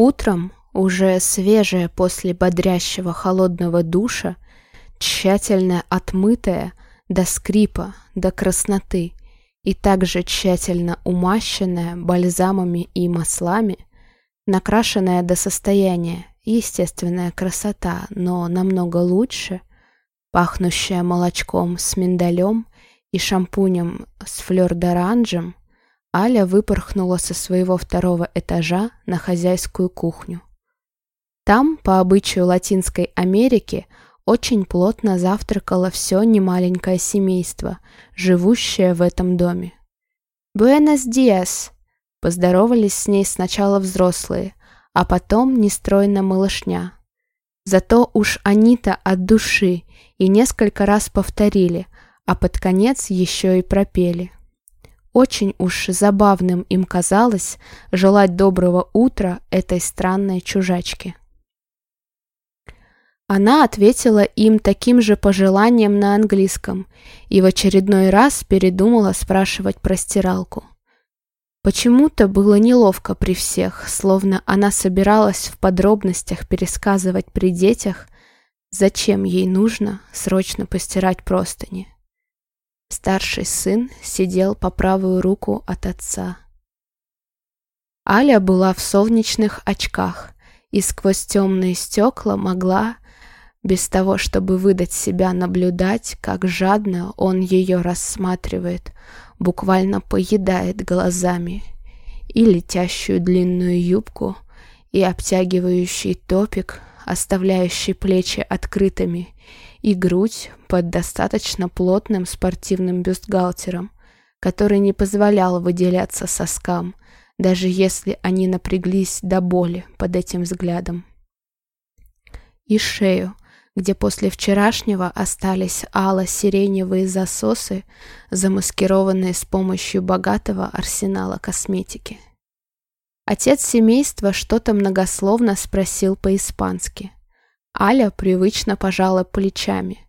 Утром, уже свежая после бодрящего холодного душа, тщательно отмытая до скрипа, до красноты и также тщательно умащенная бальзамами и маслами, накрашенная до состояния, естественная красота, но намного лучше, пахнущая молочком с миндалем и шампунем с флёр-д'оранжем, Аля выпорхнула со своего второго этажа на хозяйскую кухню. Там, по обычаю Латинской Америки, очень плотно завтракало все немаленькое семейство, живущее в этом доме. «Буэнос диас!» Поздоровались с ней сначала взрослые, а потом нестройно малышня. Зато уж они-то от души и несколько раз повторили, а под конец еще и пропели. Очень уж забавным им казалось желать доброго утра этой странной чужачке. Она ответила им таким же пожеланием на английском и в очередной раз передумала спрашивать про стиралку. Почему-то было неловко при всех, словно она собиралась в подробностях пересказывать при детях, зачем ей нужно срочно постирать простыни. Старший сын сидел по правую руку от отца. Аля была в солнечных очках и сквозь темные стекла могла, без того, чтобы выдать себя наблюдать, как жадно он ее рассматривает, буквально поедает глазами, и летящую длинную юбку, и обтягивающий топик, оставляющий плечи открытыми, и грудь под достаточно плотным спортивным бюстгальтером, который не позволял выделяться соскам, даже если они напряглись до боли под этим взглядом. И шею, где после вчерашнего остались ало-сиреневые засосы, замаскированные с помощью богатого арсенала косметики. Отец семейства что-то многословно спросил по-испански. Аля привычно пожала плечами.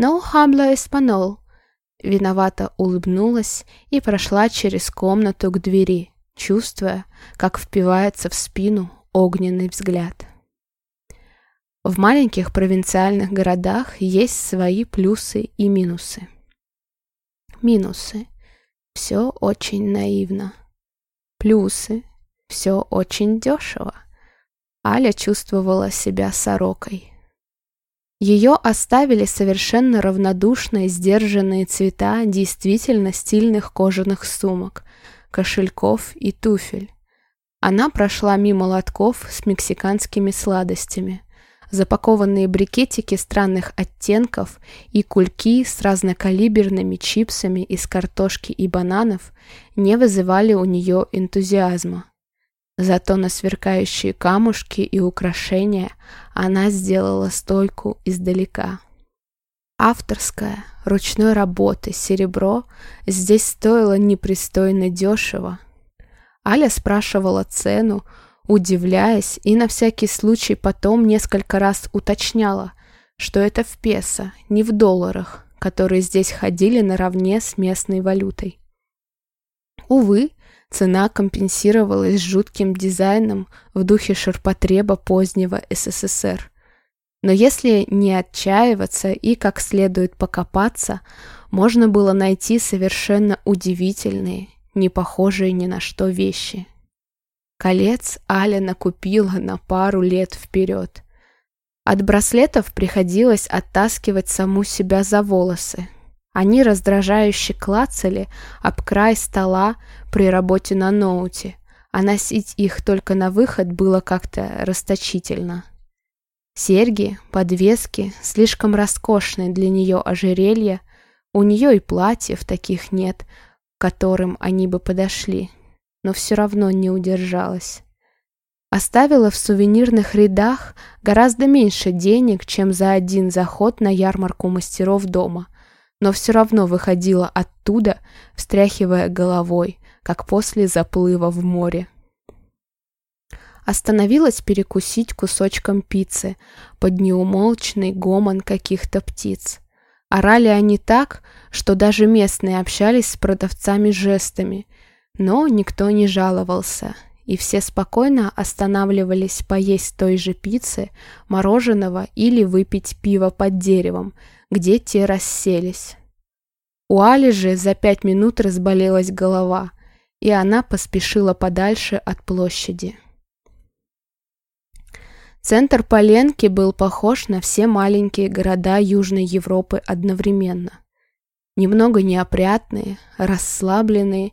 «No habla español», виновато улыбнулась и прошла через комнату к двери, чувствуя, как впивается в спину огненный взгляд. В маленьких провинциальных городах есть свои плюсы и минусы. Минусы. Все очень наивно. Плюсы. Все очень дешево. Аля чувствовала себя сорокой. Ее оставили совершенно равнодушные, сдержанные цвета действительно стильных кожаных сумок, кошельков и туфель. Она прошла мимо лотков с мексиканскими сладостями, запакованные брикетики странных оттенков и кульки с разнокалиберными чипсами из картошки и бананов не вызывали у нее энтузиазма. Зато на сверкающие камушки и украшения она сделала стойку издалека. Авторское, ручной работы серебро здесь стоило непристойно дешево. Аля спрашивала цену, удивляясь и на всякий случай потом несколько раз уточняла, что это в песо, не в долларах, которые здесь ходили наравне с местной валютой. Увы, Цена компенсировалась жутким дизайном в духе ширпотреба позднего СССР. Но если не отчаиваться и как следует покопаться, можно было найти совершенно удивительные, не похожие ни на что вещи. Колец Аля накупила на пару лет вперед. От браслетов приходилось оттаскивать саму себя за волосы, они раздражающе клацали об край стола при работе на ноуте, а носить их только на выход было как-то расточительно. Серьги, подвески, слишком роскошные для нее ожерелья, у нее и платьев таких нет, к которым они бы подошли, но все равно не удержалась. Оставила в сувенирных рядах гораздо меньше денег, чем за один заход на ярмарку мастеров дома – но все равно выходила оттуда, встряхивая головой, как после заплыва в море. Остановилась перекусить кусочком пиццы под неумолчный гомон каких-то птиц. Орали они так, что даже местные общались с продавцами жестами, но никто не жаловался, и все спокойно останавливались поесть той же пиццы, мороженого или выпить пиво под деревом, где те расселись. У Али же за пять минут разболелась голова, и она поспешила подальше от площади. Центр Поленки был похож на все маленькие города Южной Европы одновременно. Немного неопрятные, расслабленные,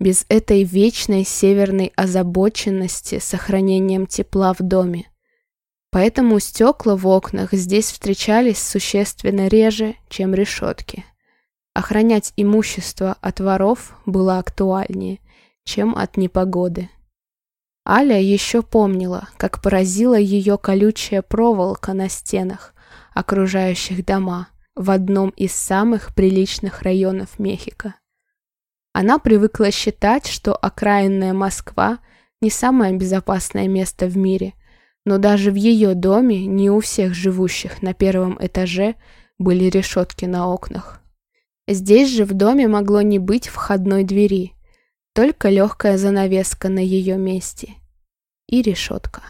без этой вечной северной озабоченности сохранением тепла в доме. Поэтому стекла в окнах здесь встречались существенно реже, чем решетки. Охранять имущество от воров было актуальнее, чем от непогоды. Аля еще помнила, как поразила ее колючая проволока на стенах, окружающих дома, в одном из самых приличных районов Мехико. Она привыкла считать, что окраинная Москва не самое безопасное место в мире, но даже в ее доме не у всех живущих на первом этаже были решетки на окнах. Здесь же в доме могло не быть входной двери, только легкая занавеска на ее месте и решетка.